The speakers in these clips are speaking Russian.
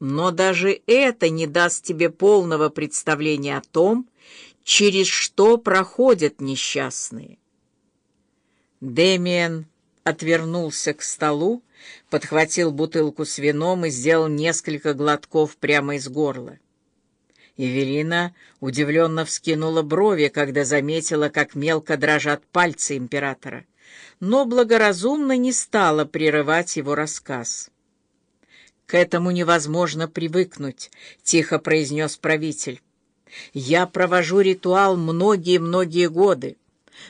но даже это не даст тебе полного представления о том, через что проходят несчастные. Дэмиен отвернулся к столу, подхватил бутылку с вином и сделал несколько глотков прямо из горла. Эвелина удивленно вскинула брови, когда заметила, как мелко дрожат пальцы императора, но благоразумно не стала прерывать его рассказ. «К этому невозможно привыкнуть», — тихо произнес правитель. «Я провожу ритуал многие-многие годы,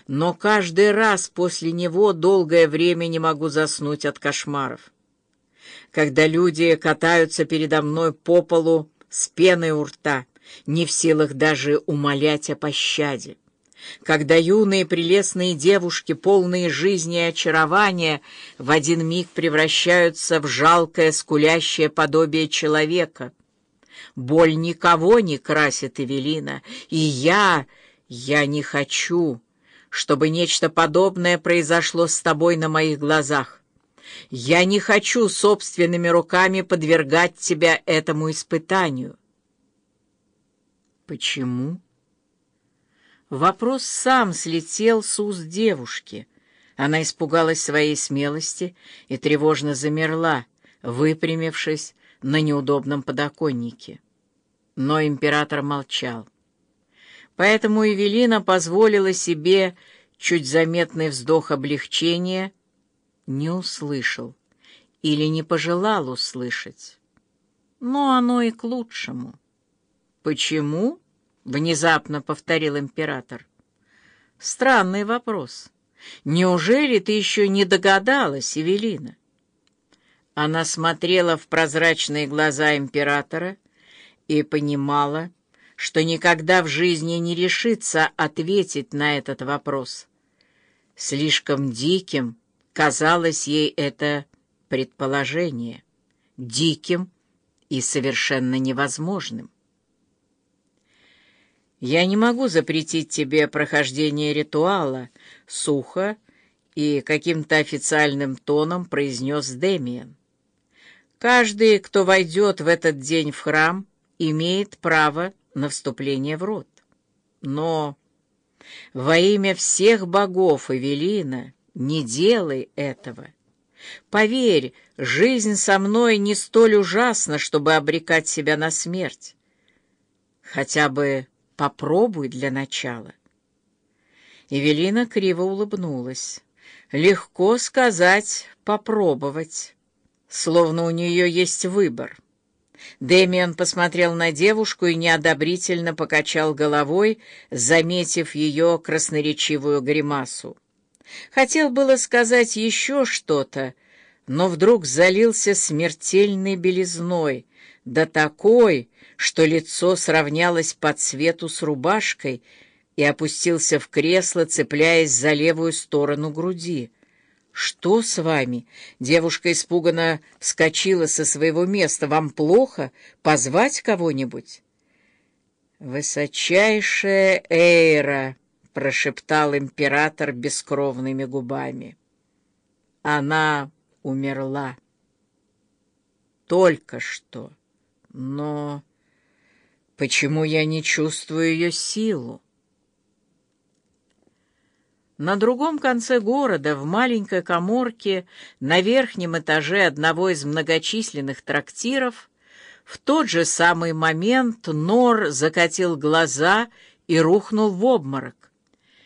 но каждый раз после него долгое время не могу заснуть от кошмаров. Когда люди катаются передо мной по полу с пеной у рта, не в силах даже умолять о пощаде. Когда юные прелестные девушки, полные жизни и очарования, в один миг превращаются в жалкое скулящее подобие человека. Боль никого не красит, Эвелина, и я, я не хочу, чтобы нечто подобное произошло с тобой на моих глазах. Я не хочу собственными руками подвергать тебя этому испытанию. Почему? Вопрос сам слетел с уст девушки. Она испугалась своей смелости и тревожно замерла, выпрямившись на неудобном подоконнике. Но император молчал. Поэтому Эвелина позволила себе чуть заметный вздох облегчения, не услышал или не пожелал услышать. Но оно и к лучшему. «Почему?» — внезапно повторил император. «Странный вопрос. Неужели ты еще не догадалась, Эвелина?» Она смотрела в прозрачные глаза императора и понимала, что никогда в жизни не решится ответить на этот вопрос. Слишком диким казалось ей это предположение, диким и совершенно невозможным. «Я не могу запретить тебе прохождение ритуала», — сухо и каким-то официальным тоном произнес Демиан. «Каждый, кто войдет в этот день в храм, имеет право на вступление в род. Но во имя всех богов Эвелина не делай этого. Поверь, жизнь со мной не столь ужасна, чтобы обрекать себя на смерть. Хотя бы Попробуй для начала. Эвелина криво улыбнулась. Легко сказать «попробовать», словно у нее есть выбор. Дэмиан посмотрел на девушку и неодобрительно покачал головой, заметив ее красноречивую гримасу. Хотел было сказать еще что-то, но вдруг залился смертельной белизной, да такой, что лицо сравнялось по цвету с рубашкой, и опустился в кресло, цепляясь за левую сторону груди. «Что с вами?» Девушка испуганно вскочила со своего места. «Вам плохо? Позвать кого-нибудь?» «Высочайшая Эйра!» — прошептал император бескровными губами. «Она умерла. Только что. Но почему я не чувствую ее силу? На другом конце города, в маленькой коморке, на верхнем этаже одного из многочисленных трактиров, в тот же самый момент Нор закатил глаза и рухнул в обморок.